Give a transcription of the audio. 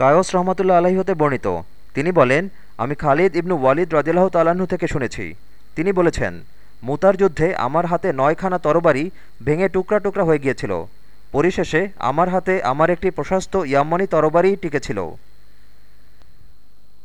কায়স রহমতুল্লা আলাহি হতে বর্ণিত। তিনি বলেন, আমি খালিদ ইবনু ওয়ালিদ রদিল্লাহ তালাহু থেকে শুনেছি। তিনি বলেছেন, মুতার যুদ্ধে আমার হাতে নয়খানা তরবারি ভেঙে টুকরা টুকরা হয়ে গিয়েছিল। পরিশেষে আমার হাতে আমার একটি প্রশস্ত ইয়াম্মানি তরবারি টিকেছিল।